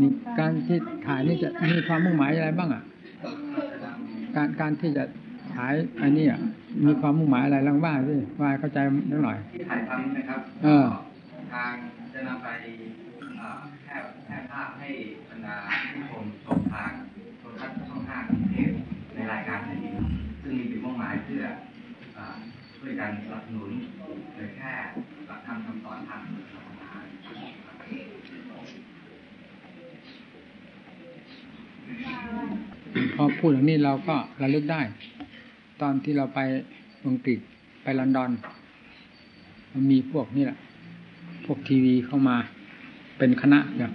นี่การที่ถ่ายนี่จะมีความมุ่งหมายอะไรบ้างอะ การการที่จะถ่ายอันนี้อะมีความมุ่งหมายอะไรบ้างบ้างสิว่าเข้าใจนิดหน่อยที่ถ่ายทำนะครับ เออ ทางจะนำไปเอ่อแพร่แพร่ภาพให้บรรดาผู้ชมชมทางโทรทัศน์ช่องห้ากรุงเทพในรายการนี้ซึ่งมีจุดมุ่งหมายเพื่อเอ่อช่วยกันสนับสนุนเผยแพร่หลักธรรมคำสอนทางศาสนา พอพูดอย่างนี้เราก็ระลึกได้ ตอนที่เราไปอังกฤษไปลอนดอนมันมีพวกนี่แหละ พวกทีวีเข้ามาเป็นคณะแบบ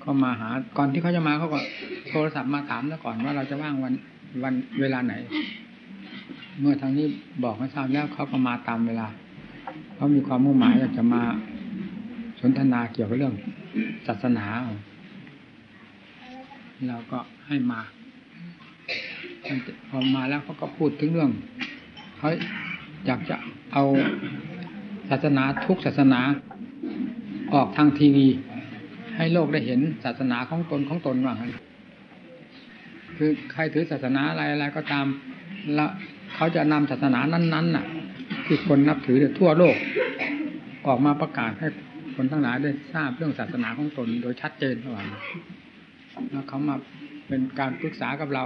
เข้ามาหา ก่อนที่เขาจะมาเขาก็โทรศัพท์มาถามแล้วก่อนว่าเราจะว่างวันวันเวลาไหน เมื่อทางนี้บอกให้ทราบแล้วเขาก็มาตามเวลาเขามีความมุ่งหมายอยากจะมาสนทนาเกี่ยวกับเรื่องศาสนา เราก็ให้มาพอมาแล้วเขาก็พูดถึงเรื่องเขาอยากจะเอาศาสนาทุกศาสนาออกทางทีวี ให้โลกได้เห็นศาสนาของตนของตนว่างั้นคือใครถือศาสนาอะไรอะไรก็ตามแล้วเขาจะนำศาสนานั้นๆน่ะ ที่คนนับถือทั่วโลก ออกมาประกาศให้คนทั้งหลายได้ทราบเรื่องศาสนาของตนโดยชัดเจนว่างั้น แล้วเขามาเป็นการปรึกษากับเรา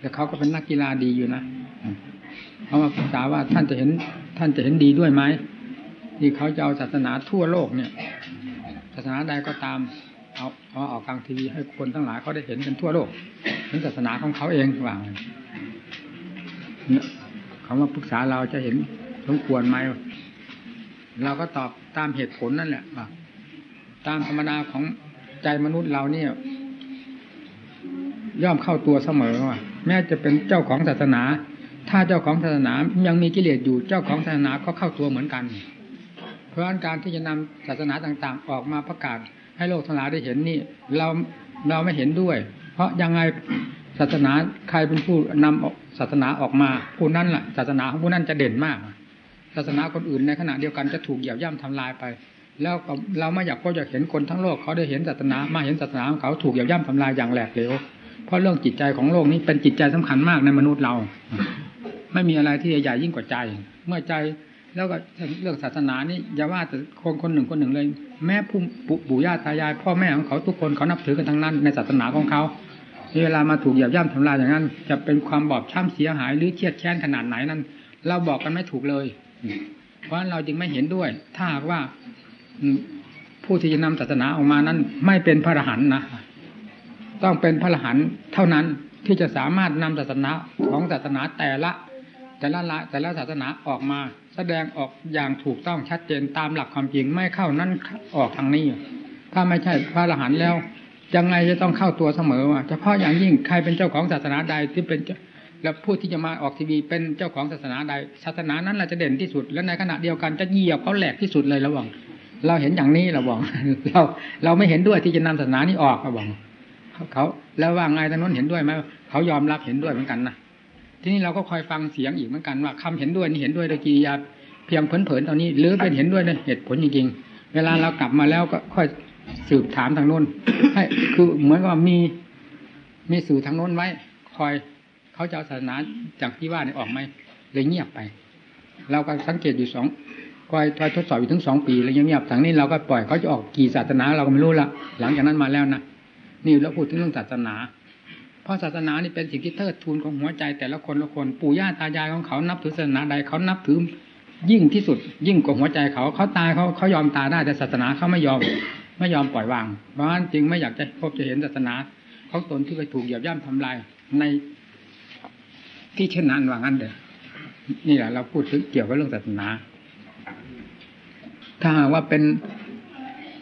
แต่เขาก็เป็นนักกีฬาดีอยู่นะเขามาปรึกษาว่าท่านจะเห็น ท่านจะเห็นดีด้วยไหมที่เขาจะเอาศาสนาทั่วโลกเนี่ย ศาสนาใดก็ตามเอาเอาออกกลางทีวีให้คนทั้งหลายเขาได้เห็นกันทั่วโลกเห็นศาสนาของเขาเองว่างเนี่ยเขามาปรึกษาเราจะเห็นสมควรไหมเราก็ตอบตามเหตุผลนั่นแหละว่าตามธรรมดาของ ใจมนุษย์เราเนี่ย ย่อมเข้าตัวเสมอว่า แม้จะเป็นเจ้าของศาสนา ถ้าเจ้าของศาสนายังมีกิเลสอยู่เจ้าของศาสนาก็เข้าตัวเหมือนกัน เพราะการที่จะนำศาสนาต่างๆ ออกมาประกาศ ให้โลกทั้งหลายได้เห็นนี่ เราเราไม่เห็นด้วย เพราะยังไงศาสนาใครเป็นผู้นำศาสนาออกมาผู้นั้นล่ะศาสนาของผู้นั้นจะเด่นมาก ศาสนาคนอื่นในขณะเดียวกันจะถูกเหยียบย่ำทำลายไป แล้วเราไม่อยากก็อยากเห็นคนทั้งโลกเขาได้เห็นศาสนามาเห็นศาสนาของเขาถูกเหยียบย่ำทำลายอย่างแหลกเหลวเพราะเรื่องจิตใจของโลกนี้เป็นจิตใจสำคัญมากในมนุษย์เรา ไม่มีอะไรที่ใหญ่ยิ่งกว่าใจ เมื่อใจแล้วก็เรื่องศาสนานี่อย่าว่าแต่คนคนหนึ่งคนหนึ่งเลย แม้ผู้ปู่ย่าตายาย พ่อแม่ของเขาทุกคนเขานับถือกันทั้งนั้น ในศาสนาของเขาเวลามาถูกเหยียบย่ำทำลายอย่างนั้น จะเป็นความบอบช้ำเสียหายหรือเครียดแค้นขนาดไหนนั้น เราบอกกันไม่ถูกเลย เพราะฉะนั้นเราจึงไม่เห็นด้วย ถ้าหากว่า ผู้ที่จะนำศาสนาออกมานั้น ไม่เป็นพระอรหันต์นะต้องเป็นพระอรหันต์เท่านั้นที่จะสามารถนำศาสนาของศาสนาแต่ละ แต่ละละแต่ละศาสนาออกมา แสดงออกอย่างถูกต้องชัดเจนตามหลักความจริงไม่เข้านั้นออกทางนี้ ถ้าไม่ใช่พระอรหันต์แล้วยังไงจะต้องเข้าตัวเสมอว่าเฉพาะอย่างยิ่งใครเป็นเจ้าของศาสนาใดที่เป็นแล้วผู้ที่จะมาออกทีวีเป็นเจ้าของศาสนาใดศาสนานั้นเราจะเด่นที่สุด และในขณะเดียวกันจะเหยียบเขาแหลกที่สุดเลยระหว่าง เราเห็นอย่างนี้เราบอกเราเราไม่เห็นด้วยที่จะนำศาสนานี้ออกเราบอกเขาแล้วว่าไงทางโน้นเห็นด้วยไหมเขายอมรับเห็นด้วยเหมือนกันนะทีนี้เราก็คอยฟังเสียงอีกเหมือนกันว่าคำเห็นด้วยนี่เห็นด้วยโดยกิริยาเพียงเผินๆตอนนี้ หรือเป็นเห็นด้วยในเหตุผลจริงๆ เวลาเรากลับมาแล้วก็ค่อยสืบถามทางโน้นให้คือเหมือนกับมีมีสื่อทางโน้นไว้ คอยเขาจะศาสนาจากที่ว่านี่ออกไหมเลยเงียบไป เราก็สังเกตอยู่สองคอยคอยทดสอบอยู่ถึงสองปีแล้วยังเงียบทางนี้เราก็ปล่อยเขาจะออกกี่ศาสนาเราก็ไม่รู้ละหลังจากนั้นมาแล้วนะนี่เราพูดถึงเรื่องศาสนา เพราะศาสนานี่เป็นสิ่งที่เทิดทูนของหัวใจแต่ละคนละคนปู่ย่าตายายของเขานับถือศาสนาใดเขานับถือยิ่งที่สุด ยิ่งกว่าหัวใจเขาเขาตายเขาเขายอมตายได้แต่ศาสนาเขาไม่ยอมไม่ยอมปล่อยวางเพราะนั้นจึงไม่อยากจะพบจะเห็นศาสนาของตนที่ไปถูกเหยียบย่ำทำลายในที่เช่นนั้นว่างั้นเด้อ นี่แหละเราพูดถึงเกี่ยวกับเรื่องศาสนา ถ้าหากว่าเป็น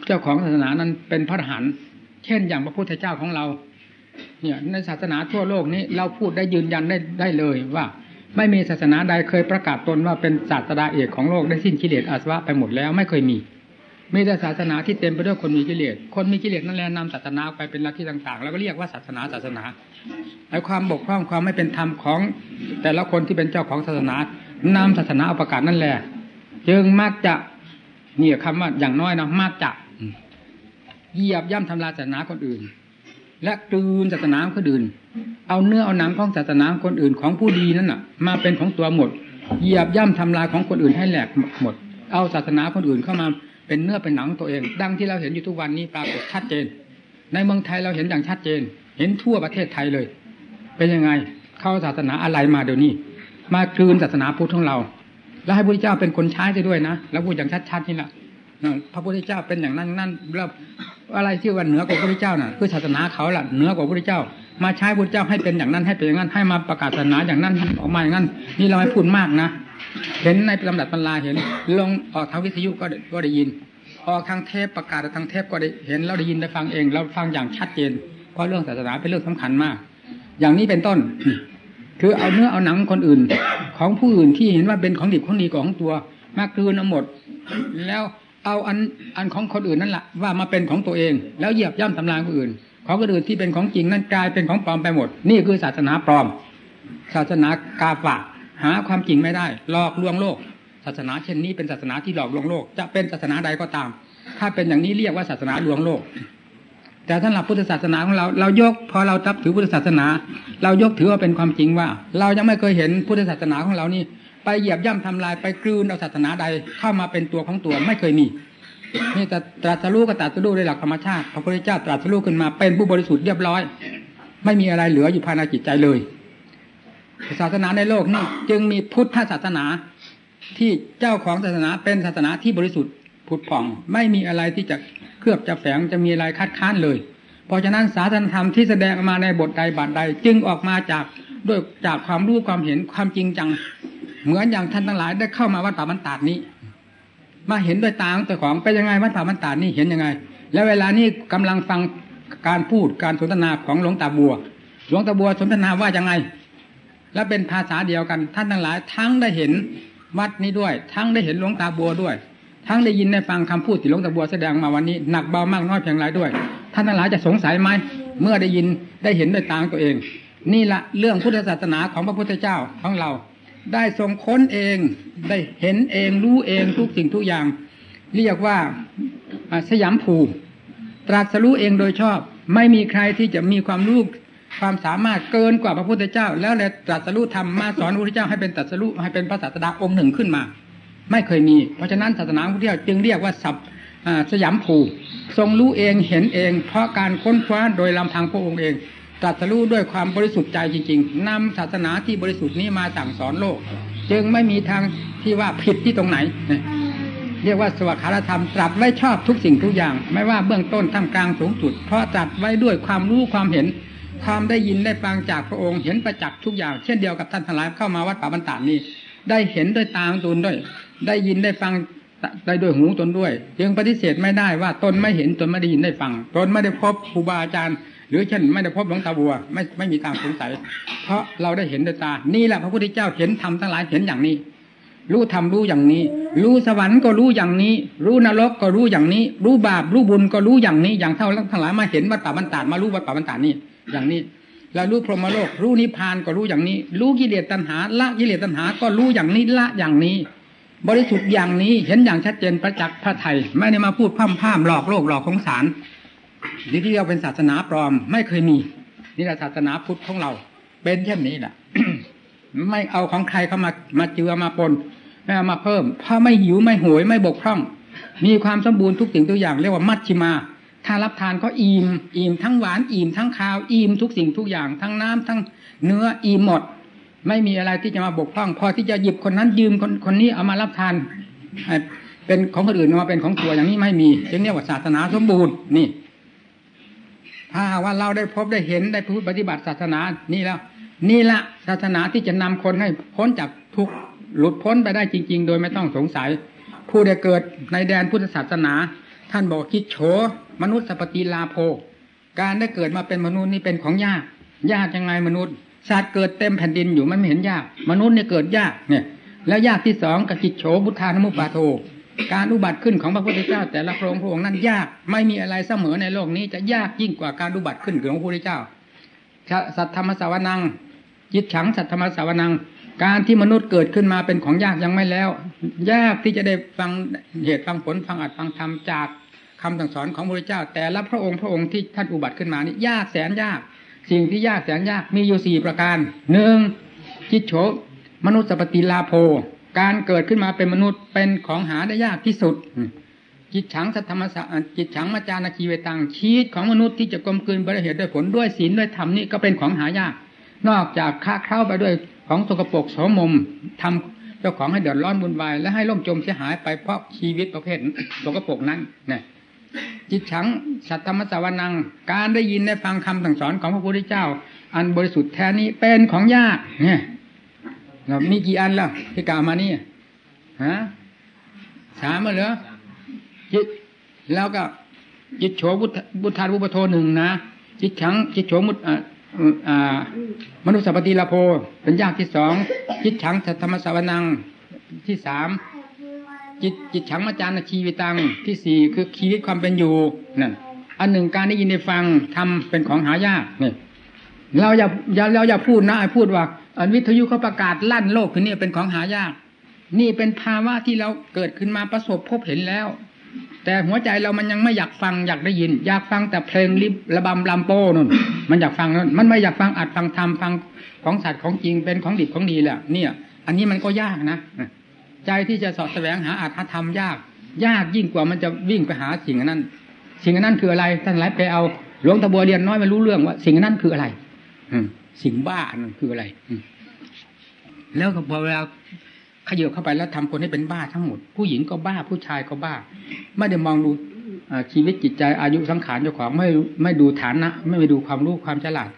เจ้าของศาสนานั้นเป็นพระอรหันต์เช่นอย่างพระพุทธเจ้าของเรา เนี่ยในศาสนาทั่วโลกนี้ เราพูดได้ยืนยันได้ได้เลยว่า ไม่มีศาสนาใดเคยประกาศตนว่าเป็นศาสดาเอกของโลกได้สิ้นกิเลสอาสวะไปหมดแล้วไม่เคยมี มีแต่ศาสนาที่เต็มไปด้วยคนมีกิเลส คนมีกิเลสนั่นแหละนำศาสนาไปเป็นลัทธิต่างๆ แล้วก็เรียกว่าศาสนาศาสนาไอ้ความบกพร่องความไม่เป็นธรรมของ แต่ละคนที่เป็นเจ้าของศาสนานำศาสนาเอาประกาศนั่นแหละจึงมักจะเนี่ยคำว่าอย่างน้อยนะมักจะเหยียบย่ำทำลายศาสนาคนอื่น และกลืนศาสนาคนอื่น เอาเนื้อเอาหนังของศาสนาคนอื่นของผู้ดีนั่นน่ะ มาเป็นของตัวหมด เหยียบย่ำทำลายของคนอื่นให้แหลกหมด เอาศาสนาคนอื่นเข้ามา เป็นเนื้อเป็นหนังตัวเอง ดังที่เราเห็นอยู่ทุกวันนี้ปรากฏชัดเจน ในเมืองไทยเราเห็นอย่างชัดเจน เห็นทั่วประเทศไทยเลย เป็นยังไงเข้าศาสนาอะไรมาเดี๋ยวนี้ มากลืนศาสนาพุทธของเรา แล้วให้พระพุทธเจ้าเป็นคนใช้ไปด้วยนะแล้วพูดอย่างชัดๆนี่แหละพระพุทธเจ้าเป็นอย่างนั้นนั่นแล้วอะไรที่ว่าเหนือกว่าพระพุทธเจ้าน่ะคือศาสนาเขาล่ะเหนือกว่าพระพุทธเจ้า มาใช้พระพุทธเจ้าให้เป็นอย่างนั้นให้เป็นอย่างนั้นให้มาประกาศศาสนาอย่างนั้นออกมาอย่างนั้น นี่เราไม่พูดมากนะ เห็นในลำดับตำราเห็น ลงออกทางวิทยุก็ก็ได้ยิน ออกทางเทปประกาศทางเทปก็ได้เห็นเราได้ยินได้ฟังเอง เราฟังอย่างชัดเจน เพราะเรื่องศาสนาเป็นเรื่องสำคัญมาก อย่างนี้เป็นต้น คือเอาเนื้อเอาหนังคนอื่น ของผู้อื่นที่เห็นว่าเป็นของดิบของดีของตัว มากลืนเอาหมด แล้วเอาอันอันของคนอื่นนั่นแหละว่ามาเป็นของตัวเอง แล้วเหยียบย่ำตำรางคนอื่น ของคนอื่นที่เป็นของจริงนั่นกลายเป็นของปลอมไปหมด นี่คือศาสนาปลอม ศาสนากาฝาก หาความจริงไม่ได้หลอกลวงโลก ศาสนาเช่นนี้เป็นศาสนาที่หลอกลวงโลก จะเป็นศาสนาใดก็ตาม ถ้าเป็นอย่างนี้เรียกว่าศาสนาลวงโลก แต่สำหรับพุทธศาสนาของเราเรายกพอเราทับถือพุทธศาสนา เรายกถือว่าเป็นความจริงว่า เรายังไม่เคยเห็นพุทธศาสนาของเรานี่ไปเหยียบย่ำทำลายไปกลืนเอาศาสนาใดเข้ามาเป็นตัวของตัวไม่เคยมีนี่แต่ตรัสรู้ก็ตรัสรู้โดยหลักธรรมชาติพระพุทธเจ้าตรัสรู้ขึ้นมาเป็นผู้บริสุทธิ์เรียบร้อย ไม่มีอะไรเหลืออยู่ภายในจิตใจเลย ศาสนาในโลกนี่จึงมีพุทธศาสนา ที่เจ้าของศาสนาเป็นศาสนาที่บริสุทธิ์ผุดผ่อง ไม่มีอะไรที่จะเคลือบจะแฝงจะมีอะไรคัดค้านเลย เพราะฉะนั้นศาสนธรรมที่แสดงมาในบทใดบาทใด จึงออกมาจากด้วยจากความรู้ความเห็นความจริงจัง เหมือนอย่างท่านทั้งหลายได้เข้ามาวัดป่ามันตาดนี้ มาเห็นด้วยตาของตัวของเป็นยังไงวัดป่ามันตาดนี่เห็นยังไง แล้วเวลานี้กำลังฟังการพูดการสนทนาของหลวงตาบัว หลวงตาบัวสนทนาว่ายังไง และเป็นภาษาเดียวกัน ท่านทั้งหลาย ทั้งได้เห็นวัดนี้ด้วย ทั้งได้เห็นหลวงตาบัวด้วย ทั้งได้ยินได้ฟังคำพูดที่หลวงตาบัวแสดงมาวันนี้หนักเบามากน้อยเพียงไรด้วย ท่านทั้งหลายจะสงสัยไหมเมื่อได้ยินได้เห็นด้วยตาตัวเอง นี่ละเรื่องพุทธศาสนาของพระพุทธเจ้าของเรา ได้ทรงค้นเองได้เห็นเองรู้เองทุกสิ่งทุกอย่าง เรียกว่าสยามภูตรัสรู้เองโดยชอบ ไม่มีใครที่จะมีความรู้ ความสามารถเกินกว่าพระพุทธเจ้า แล้วเลยตรัสรู้ธรรมมาสอนพระพุทธเจ้าให้เป็นตรัสรู้ให้เป็นพระศาสดาองค์หนึ่งขึ้นมา ไม่เคยมี เพราะฉะนั้นศาสนาพระพุทธเจ้าจึงเรียกว่าสับสยามภูทรงรู้เองเห็นเอง เพราะการค้นคว้าโดยลำพังพระองค์เองตรัสรู้ด้วยความบริสุทธิ์ใจจริง ๆนำศาสนาที่บริสุทธิ์นี้มาสั่งสอนโลก จึงไม่มีทางที่ว่าผิดที่ตรงไหน เรียกว่าสวัสดิธรรมตรัสไว้ชอบทุกสิ่งทุกอย่าง ไม่ว่าเบื้องต้นท่ามกลางสูงสุด เพราะตรัสไว้ด้วยความรู้ความเห็น ความได้ยินได้ฟังจากพระองค์เห็นประจักษ์ทุกอย่าง เช่นเดียวกับท่านทั้งหลายเข้ามาวัดป่าบรรดานี้ ได้เห็นด้วยตาตนด้วย ได้ยินได้ฟังได้ด้วยหูตนด้วยยังปฏิเสธไม่ได้ว่าตนไม่เห็นตนไม่ได้ยินได้ฟัง ตนไม่ได้พบครูบาอาจารย์ หรือเช่นไม่ได้พบหลวงตาบัว ไม่ไม่มีทางสงสัย เพราะเราได้เห็นด้วยตา นี่แหละพระพุทธเจ้าเห็นธรรมทั้งหลายเห็นอย่างนี้ รู้ธรรมรู้อย่างนี้ รู้สวรรค์ก็รู้อย่างนี้ รู้นรกก็รู้อย่างนี้ รู้บาปรู้บุญก็รู้อย่างนี้ อย่างเท่าทั้งหลายมาเห็นวัดป่าบรรดามารู้วัดป่าบรรดานี่ อย่างนี้แล้วรู้พรหมโลก รู้นิพพานก็รู้อย่างนี้ รู้กิเลสตัณหา ละกิเลสตัณหาก็รู้อย่างนี้ละอย่างนี้ บริสุทธิ์อย่างนี้เห็นอย่างชัดเจนประจักษ์พระไทยไม่ได้มาพูดพร่ำพร่ำหลอกโลกหลอกของสารนี่ที่เราเป็นศาสนาปลอม ไม่เคยมี นี่แหละศาสนาพุทธของเรา เป็นเช่นนี้แหละไม่เอาของใครเข้ามามาเจือมาปนไม่เอามาเพิ่มเพราะไม่หิวไม่โหยไม่บกพร่อง มีความสมบูรณ์ทุกสิ่งทุกอย่างเรียกว่ามัชชิมา ถ้ารับทานก็อิ่มอิ่มทั้งหวานอิ่มทั้งคาวอิ่มทุกสิ่งทุกอย่างทั้งน้ำทั้งเนื้ออิ่มหมด ไม่มีอะไรที่จะมาบกพร่องพอที่จะหยิบคนนั้นยืมคนคนนี้เอามารับทานเป็นของคนอื่นมาเป็นของตัวอย่างนี้ไม่มีจึงเรียกว่าศาสนาสมบูรณ์นี่ถ้าว่าเราได้พบได้เห็นได้พูดปฏิบัติศาสนานี่แล้ว นี่ละศาสนาที่จะนำคนให้พ้นจากทุกหลุดพ้นไปได้จริง ๆ โดยไม่ต้องสงสัย ผู้ได้เกิดในแดนพุทธศาสนา ท่านบอกคิดโฉมนุษย์สปฏิลาโภ การได้เกิดมาเป็นมนุษย์นี่เป็นของยากยากยังไงมนุษย์สัตว์เกิดเต็มแผ่นดินอยู่มันไม่เห็นยาก มนุษย์เนี่ยเกิดยากเนี่ย แล้วยากที่สองกับจิตโฉบุทานมุปาโท การอุบัติขึ้นของพระพุทธเจ้า แต่ละพระองค์พระองค์นั้นยากไม่มีอะไรเสมอในโลกนี้จะยากยิ่งกว่าการอุบัติขึ้นของพระพุทธเจ้าสัตธรรมสาวนังจิตฉังสัตธรรมสาวนัง การที่มนุษย์เกิดขึ้นมาเป็นของยากยังไม่แล้ว ยากที่จะได้ฟังเหตุฟังผลฟังอัดฟังธรรมจากคำสั่งสอนของพระเจ้า แต่ละพระองค์พระองค์ที่ท่านอุบัติขึ้นมานี่ยากแสนยาก สิ่งที่ยากแสนยากมีอยู่สี่ประการหนึ่งจิตโฉมนุษย์สปฏิลาโภ การเกิดขึ้นมาเป็นมนุษย์เป็นของหาได้ยากที่สุดจิตฉังสัทธรรมสะจิตฉังมาจานาคีเวตังชีวิตของมนุษย์ที่จะกลมกลืนบริเหตุด้วยผลด้วยศีลด้วยธรรมนี่ก็เป็นของหายาก นอกจากค้าเข้าไปด้วย ของสกปรกโสมมทำเจ้าของให้เดือดร้อนบุญวายและให้ล่มจมเสียหายไปเพราะชีวิตประเภทสกปรกนั้นเนี่ยจิตฉังสัทธรรมสวนัง การได้ยินได้ฟังคำสั่งสอนของพระพุทธเจ้า อันบริสุทธิ์แท้นี้เป็นของยากเนี่ยเรามีกี่อันแล้วที่กล่าวมานี่ฮะสามมาเหรอจิตแล้วก็จิตโฉบุตบุทารุปโทหนึ่งนะจิตฉังจิตโฉมุต มนุษย์สัพติลาโพเป็นยากที่สองจิตฉังธรรมสวนังที่สามจิตจิตฉังมาจารชีวิตังที่สี่คือชีวิตความเป็นอยู่นั่นอันหนึ่งการได้ยินได้ฟังทำเป็นของหายากนี่เราอย่าอย่าเราอย่าพูดนะพูดว่า อันวิทยุเขาประกาศลั่นโลกคือนี่เป็นของหายาก นี่เป็นภาวะที่เราเกิดขึ้นมาประสบพบเห็นแล้ว แต่หัวใจเรามันยังไม่อยากฟังอยากได้ยิน อยากฟังแต่เพลงริบระบำลำโป้นั่นมันอยากฟังนั่นมันไม่อยากฟังอัดฟังธรรมฟังของสัตว์ของจริงเป็นของดีของดีแหละเนี่ย อันนี้มันก็ยากนะใจที่จะสอดแสวงหาอัตธรรมยาก ยากยิ่งกว่ามันจะวิ่งไปหาสิ่งนั้น สิ่งนั้นคืออะไรท่านหลายไปเอาหลวงตาบัวเรียนน้อยไม่รู้เรื่องว่า สิ่งนั้นคืออะไร อืสิ่งบ้านั่นคืออะไรอืแล้วก็พอเวลา ขยับเข้าไปแล้วทำคนให้เป็นบ้าทั้งหมด ผู้หญิงก็บ้าผู้ชายก็บ้า ไม่ได้มองดูชีวิตจิตใจอายุสังขารเจ้าของไม่ไม่ดูฐานะ ไม่ไปดูความรู้ความฉลาด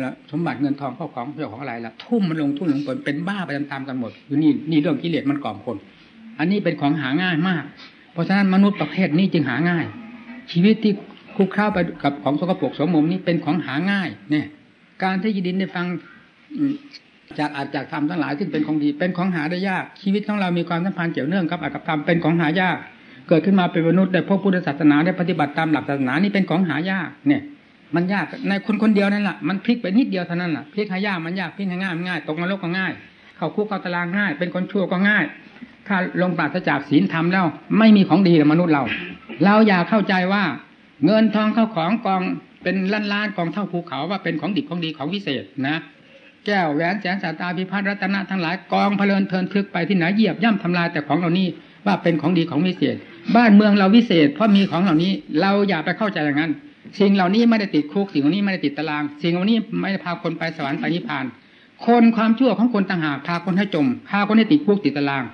แล้วสมบัติเงินทองเข้าของเจ้าของอะไรล่ะทุ่มมันลงทุ่มลงไปเป็นบ้าไปตามๆกันหมดคือนี่นี่เรื่องกิเลสมันกล่อมคน อันนี้เป็นของหาง่ายมาก เพราะฉะนั้นมนุษย์ประเภทนี้จึงหาง่าย ชีวิตที่คุกเข้าไปกับของสกปรกสมมนี้เป็นของหาง่าย เนี่ย การที่ยินได้ฟัง จากอาจจากธรรมทั้งหลายซึ่งเป็นของดีเป็นของหาได้ยาก ชีวิตของเรามีความสัมพันธ์เกี่ยวเนื่องกับอาจกับธรรมเป็นของหายาก เกิดขึ้นมาเป็นมนุษย์ได้พบพุทธศาสนาได้ปฏิบัติตามหลักศาสนานี่เป็นของหายากเนี่ยมันยากในคนคนเดียวนั่นแหละมันพลิกไปนิดเดียวเท่านั้นแหละพลิกหายากมันยากพลิกง่ายมันง่ายตกนรกก็ง่าย เข้าคุกเข้าตารางง่าย เป็นคนชั่วก็ง่าย ถ้าลงปราศจากศีลธรรมแล้ว ไม่มีของดีเลยมนุษย์เรา เราอยากเข้าใจว่า เงินทองเข้าของกองเป็นล้านล้านกองเท่าภูเขาว่าเป็นของดีของดีของวิเศษนะ แก้วแหวนแสนสาตาพิพัฒน์รัตนะทั้งหลายกองเพลินเพลินทึกไปที่ไหนเหยียบย่ำทำลายแต่ของเหล่านี้ว่าเป็นของดีของวิเศษ บ้านเมืองเราวิเศษ เพราะมีของเหล่านี้ เราอย่าไปเข้าใจอย่างนั้น สิ่งเหล่านี้ไม่ได้ติดคุกสิ่งเหล่านี้ไม่ได้ติดตาราง สิ่งเหล่านี้ไม่ได้พาคนไปสวรรค์ไปนิพพาน คนความชั่วของคนต่างหากพาคนให้จมพาคนให้ติดคุกติดตาราง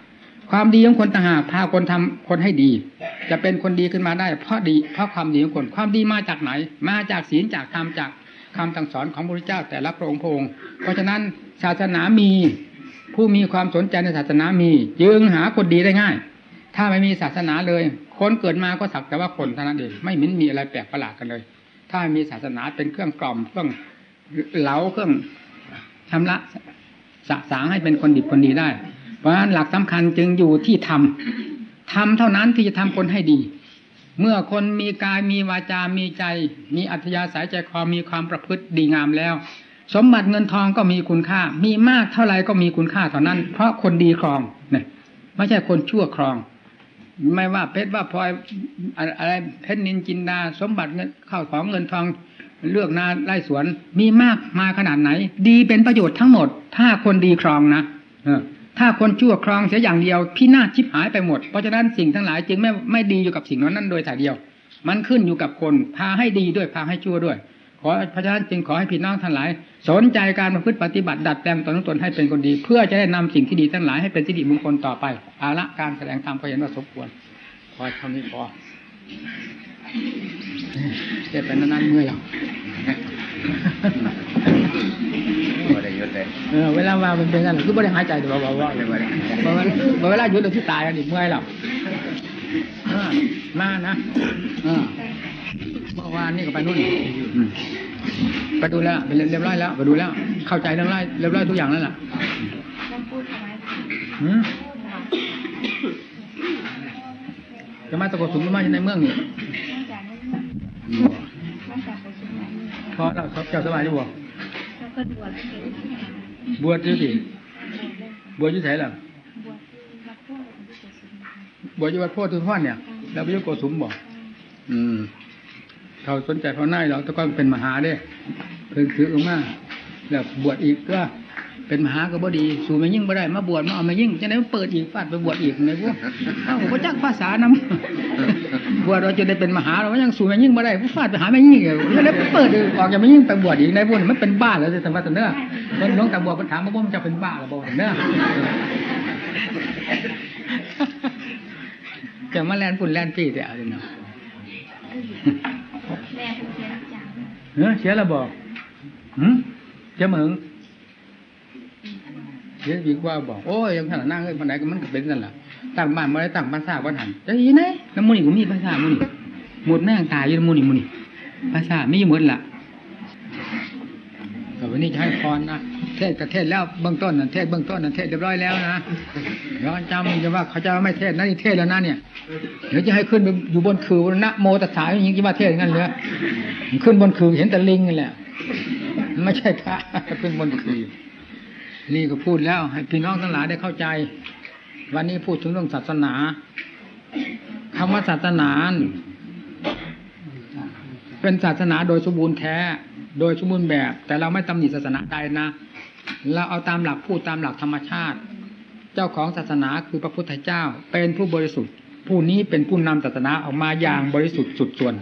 ความดีของคนต่างหากพาคนทำคนให้ดี จะเป็นคนดีขึ้นมาได้ เพราะดีเพราะความดีของคนความดีมาจากไหน มาจากศีลจากธรรมจาก คำสั่งสอนของพระพุทธเจ้าแต่ละพระองค์พระองค์เพราะฉะนั้นศาสนามี ผู้มีความสนใจในศาสนามีจึงหาคนดีได้ง่าย ถ้าไม่มีศาสนาเลย คนเกิดมาก็สักแต่ว่าคนเท่านั้นเองไม่ม็นมีอะไรแปลกประหลาดกันเลย ถ้ามีศาสนาเป็นเครื่องกล่อมเครื่องเหลาเครื่องชำระสะสางให้เป็นคนดีคนดีได้ เพราะฉะนั้นหลักสำคัญจึงอยู่ที่ธรรมธรรมเท่านั้นที่จะทำคนให้ดี เมื่อคนมีกายมีวาจา มีใจ มีอัธยาศัยใจคอมีความประพฤติดีงามแล้ว สมบัติเงินทองก็มีคุณค่า มีมากเท่าไรก็มีคุณค่าเท่านั้น เพราะคนดีครองเนี่ยไม่ใช่คนชั่วครอง ไม่ว่าเพชรว่าพลอยอะไรเพชรนินจินดา สมบัติเงินข้าวของเงินทองเลือกนาไร่สวน มีมากมาขนาดไหน ดีเป็นประโยชน์ทั้งหมด ถ้าคนดีครองนะ ถ้าคนชั่วครองเสียอย่างเดียวพินาชิบหายไปหมด เพราะฉะนั้นสิ่งทั้งหลายจึงไม่ไม่ดีอยู่กับสิ่งนั้นนั่นโดยแต่เดียว มันขึ้นอยู่กับคนพาให้ดีด้วยพาให้ชั่วด้วย ขอเพราะฉะนั้นจึงขอให้พี่น้องทั้งหลาย สนใจการประพฤติปฏิบัติดัดแปลงตนตนให้เป็นคนดี เพื่อจะได้นำสิ่งที่ดีทั้งหลายให้เป็นสิริมงคลต่อไปอาละการแสดงธรรมก็เห็นว่าสมควรขอเท่านี้พอเจ็บไปนานๆเมื่อยหรอ เออเวลาว่ามันเป็นกันคือไม่ได้หายใจแต่ว่าว่าว่าเวลาหยุดเราที่ตายกันอีกเมื่อยหรอกมานะเมื่อวานนี่ก็ไปนู่นไปดูแล้วไปเรียบร้อยแล้วไปดูแล้ว เข้าใจเรียบร้อยเรียบร้อยทุกอย่างแล้วล่ะจะมาตะโกนสูงมาในเมืองนี่เพราะเราเจ้าสบายดีบ่ บวชอยู่สิบวชอยู่ไหนล่ะบวชอยู่วัดโพธิทุนเนี่ยเราไปอยู่โกสุมบ่อืมเขาสนใจเขาหน้าเราแต่ก็เป็นมหาเด้เพิ่งถือออกมาแล้วบวชอีกก็ เป็นมหาก็บ่ดี สู่มายิ่งบ่ได้ มาบวชมาเอามายิ่งจะได้เปิดอีกฟาดไปบวชอีกไงพวกเอ้าพระจักภาษานำบวชเราจะได้เป็นมหาเรายังสู่มายิ่งบ่ได้ผู้ฟาดไปหามายิ่งอีกจะได้เปิดออกจากมายิ่งไปบวชอีกในพวกมันเป็นบ้าแล้วแต่ว่าแต่เนื้อมันน้องแต่บวชมันถามว่าผมจะเป็นบ้าหรือเปล่าเนื้อจะมาแลนปุ่นแลนปีแต่เอาเลยเนาะแม่เป็นเสียจังเออเสียระบอกหืมเสียเหมือง เสียดีกว่าบอกโอ้ยยังขนาดนั่งเอ้ยคนไหนก็มันก็เป็นนั่นแหละตั้งบ้านมาได้ตั้งภาษาวันหันจะยีไหนแล้วมูนี่กูมีภาษามูนี่หมดแม่งตายอยืนมูนี่มูนี่ภาษาไม่ยหมดละแต่วันนี้จะให้พรนะเทศกับเทศแล้วเบื้องต้นนะเทศเบื้องต้นนะเทศเรียบร้อยแล้วนะย้อนจำจะว่าเขาจะไม่เทศนะนี่เทศแล้วนะเนี่ยเดี๋ยวจะให้ขึ้นไปอยู่บนคือนะโมตัสสะอย่างนี้กี่ว่าเทศงั้นเลยขึ้นบนคือเห็นแต่ลิงนั่แหละไม่ใช่พระขึ้นบนคือ นี่ก็พูดแล้ว ให้พี่น้องทั้งหลายได้เข้าใจ วันนี้พูดถึงเรื่องศาสนาคำว่าศาสนาเป็นศาสนาโดยสมบูรณ์แท้ โดยสมบูรณ์แบบ แต่เราไม่ตำหนิศาสนาใดนะ เราเอาตามหลักพูดตามหลักธรรมชาติ เจ้าของศาสนาคือพระพุทธเจ้า เป็นผู้บริสุทธิ์ ผู้นี้เป็นผู้นำศาสนาออกมาอย่างบริสุทธิ์สุดส่วน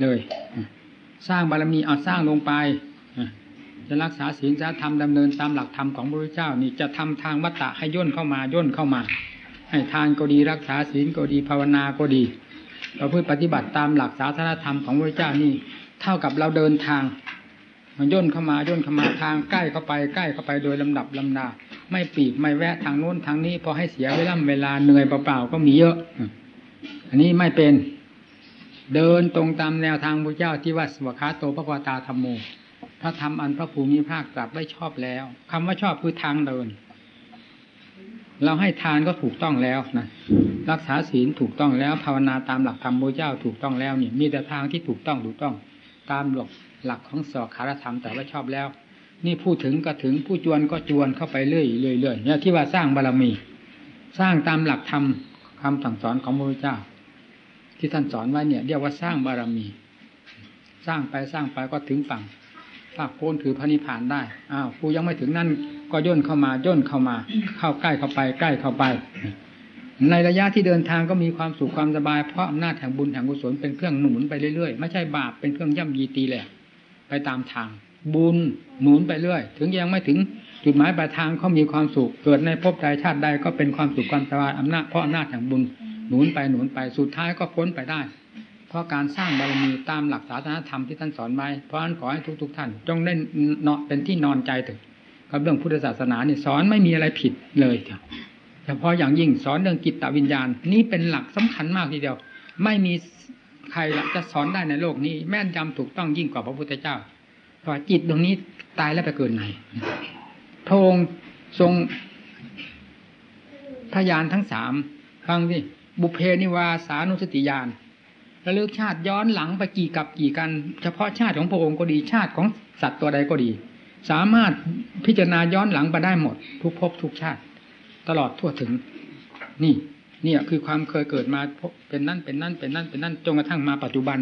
เลย สร้างบารมีเอาสร้างลงไป จะรักษาศีลจะทำดำเนินตามหลักธรรมของพระพุทธเจ้านี่จะทำทางวัตตะให้ย่นเข้ามาย่นเข้ามา ให้ทานก็ดีรักษาศีลก็ดีภาวนาก็ดีเราเพื่อปฏิบัติตามหลักศาสนธรรมของพระพุทธเจ้านี่เท่ากับเราเดินทางมันย่นเข้ามาย่นเข้ามาทางใกล้เข้าไปใกล้เข้าไปโดยลำดับลำดาไม่ปีกไม่แวะทางโน้นทางนี้พอให้เสียเวลาเวลาเหนื่อยเปล่าๆก็มีเยอะ อันนี้ไม่เป็นเดินตรงตามแนวทางพระเจ้าที่ว่าสวขาโตพระวตาธรรมโม พระธรรมอันพระภูมิภาคตรัสไว้ชอบแล้วคำว่าชอบคือทางเดิน เราให้ทานก็ถูกต้องแล้วนะรักษาศีลถูกต้องแล้วภาวนาตามหลักธรรมพระเจ้าถูกต้องแล้วนี่มีแต่ทางที่ถูกต้องถูกต้อง ตามหลักหลักของสอคารธรรมแต่ว่าชอบแล้ว นี่พูดถึงก็ถึงผู้จวนก็จวนเข้าไปเรื่อยเรื่อยเรื่อยเนี่ยที่ว่าสร้างบารมี สร้างตามหลักธรรมคำสั่งสอนของพระเจ้า ที่ท่านสอนไว้เนี่ยเรียกว่าสร้างบารมี สร้างไปสร้างไปก็ถึงฝั่ง ภาคโพ้นถือพระนิพพานได้อ้าวผู้ยังไม่ถึงนั่นก็ย่นเข้ามาย่นเข้ามา เข้าใกล้เข้าไปใกล้เข้าไป ในระยะที่เดินทางก็มีความสุขความสบายเพราะอำนาจแห่งบุญแห่งกุศลเป็นเครื่องหนุนไปเรื่อยๆไม่ใช่บาปเป็นเครื่องย่ำยีตีแหลกไปตามทาง บุญหนุนไปเรื่อย ถึงยังไม่ถึงจุดหมายปลายทางเขามีความสุขเกิดในภพใดชาติใดก็เป็นความสุขความสบายอำนาจเพราะอำนาจแห่งบุญหนุนไปหนุนไปสุดท้ายก็พ้นไปได้ เพราะการสร้างบารมีตามหลักศาสนธรรมที่ท่านสอนไว้เพราะนั้นขอให้ทุกๆท่าน จงเล่นเนาะเป็นที่นอนใจเถอะกับเรื่องพุทธศาสนาเนี่ยสอนไม่มีอะไรผิดเลยเฉพาะอย่างยิ่งสอนเรื่องจิตตวิญญาณ นี่เป็นหลักสำคัญมากทีเดียว ไม่มีใครจะสอนได้ในโลกนี้ แม่นยำถูกต้องยิ่งกว่าพระพุทธเจ้าเพราะจิตดวงนี้ตายแล้วไปเกิดไหนพระองค์ทรงพยานทั้งสามฟังสิบุเพนิวาสานุสติญาณ ระลึกชาติย้อนหลังไปกี่กับกี่กัน เฉพาะชาติของพระองค์ก็ดีชาติของสัตว์ตัวใดก็ดี สามารถพิจารณาย้อนหลังไปได้หมด ทุกภพทุกชาติ ตลอดทั่วถึง นี่เนี่ยคือความเคยเกิดมาเป็นนั่นเป็นนั่นเป็นนั่นเป็นนั่นจนกระทั่งมาปัจจุบัน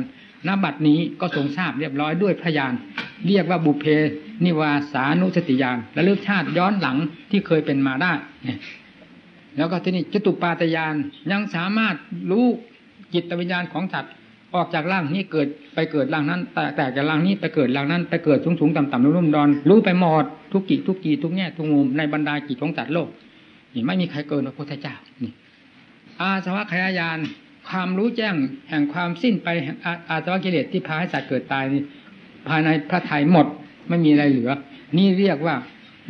ณบัดนี้ก็ทรงทราบเรียบร้อยด้วยพยาน เรียกว่าบุเพ นิวาสานุสติญาณและเลือกชาติย้อนหลังที่เคยเป็นมาได้แล้วก็ที่นี่จตุปาตยานยังสามารถรู้ จิตวิญญาณของสัตว์ออกจากร่างนี้เกิดไปเกิดร่างนั้น แต่แต่จากร่างนี้ไปเกิดร่างนั้นไปเกิดสูงสูงต่ำต่ำนุ่มนุ่มดอนรู้ไปหมดทุกกิทุกกีทุกแง่ทุกมุมในบรรดากิจของสัตว์โลกนี่ไม่มีใครเกินพระพุทธเจ้านี่อาสวะขยายานความรู้แจ้งแห่งความสิ้นไปแห่งอาสวะกิเลสที่พาให้สัตว์เกิดตายนี่ภายในพระไทยหมดไม่มีอะไรเหลือ นี่เรียกว่า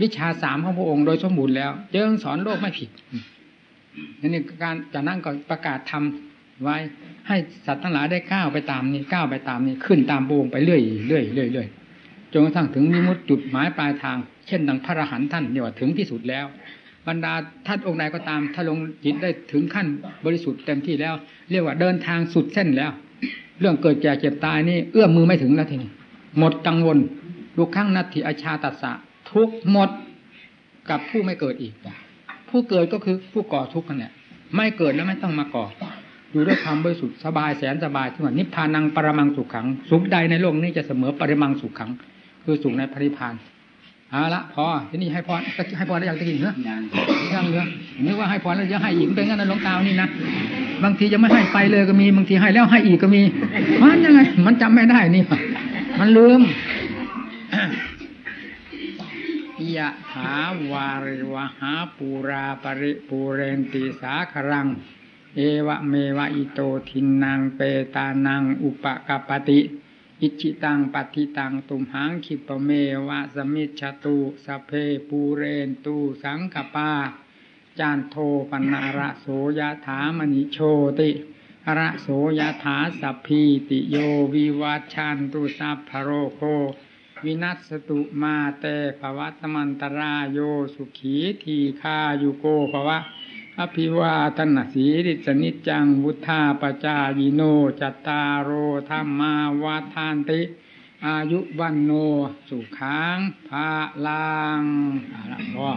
วิชาสามของพระองค์โดยสมบูรณ์แล้วเจิงสอนโลกไม่ผิดนี่การจะนั่งก็ประกาศทำ ไว้ ให้สัตว์ทั้งหลายได้ก้าวไปตามนี้ก้าวไปตามนี้ขึ้นตามพระองไปเรื่อยเรื่อยเรื่อยเรื่อยจนกระทั่งถึงมิมุติจุดหมายปลายทาง เช่นดังพระอรหันต์ท่านเนี่ยว่าถึงที่สุดแล้ว บรรดาท่านองค์ใดก็ตามถ้าลงจิตได้ถึงขั้นบริสุทธิ์เต็มที่แล้ว เรียกว่าเดินทางสุดเส้นแล้ว เรื่องเกิดแก่เจ็บตายนี่เอื้อมมือไม่ถึงแล้วทีนี้หมดกังวลลูกข้างนัตถิอาชาตัสสะทุกหมดกับผู้ไม่เกิดอีก ผู้เกิดก็คือผู้ก่อทุกข์นั่นแหละไม่เกิดแล้วไม่ต้องมาก่อ อยู่ด้วยความบริสุทธิ์สบายแสนสบายที่ว่านิพพานังปรมังสุขขัง สุขใดในโลกนี้จะเสมอปรมังสุขขัง คือสุขในพระนิพพานเอาละพอทีนี้ให้พรให้พรได้อย่างตะกี้เหรอยังเหรอนึกว่าให้พรแล้วจะให้อีกเป็นงั้นนะหลวงตานี่นะบางทีจะไม่ให้ไปเลยก็มีบางทีให้แล้วให้อีกก็มีมันยังไงมันจำไม่ได้นี่มันลืมยะถาวาริวหาปูราปริปูเรนติสาครัง เอวะเมวะอิโตทินนังเปตานังอุปกัปปติ อิจฉิตังปัตถิตังตุมหังขิปปเมวะสมิชฌตุสัพเพปูเรนตุสังกัปปา จันโทปัณณะระโสยถามณิโชติระโสยถาสัพพีติโยวิวัชชันตุสัพพโรโควินัสสตุมาเตภวัตวันตรายโยสุขีทีคายุโกภวะ อภิวาทนาสีริสนิจังวุธาปจายิโน จัตตารโอธรรมาวาทานติ อายุวันโน สุขังภาลังอะละพ่อ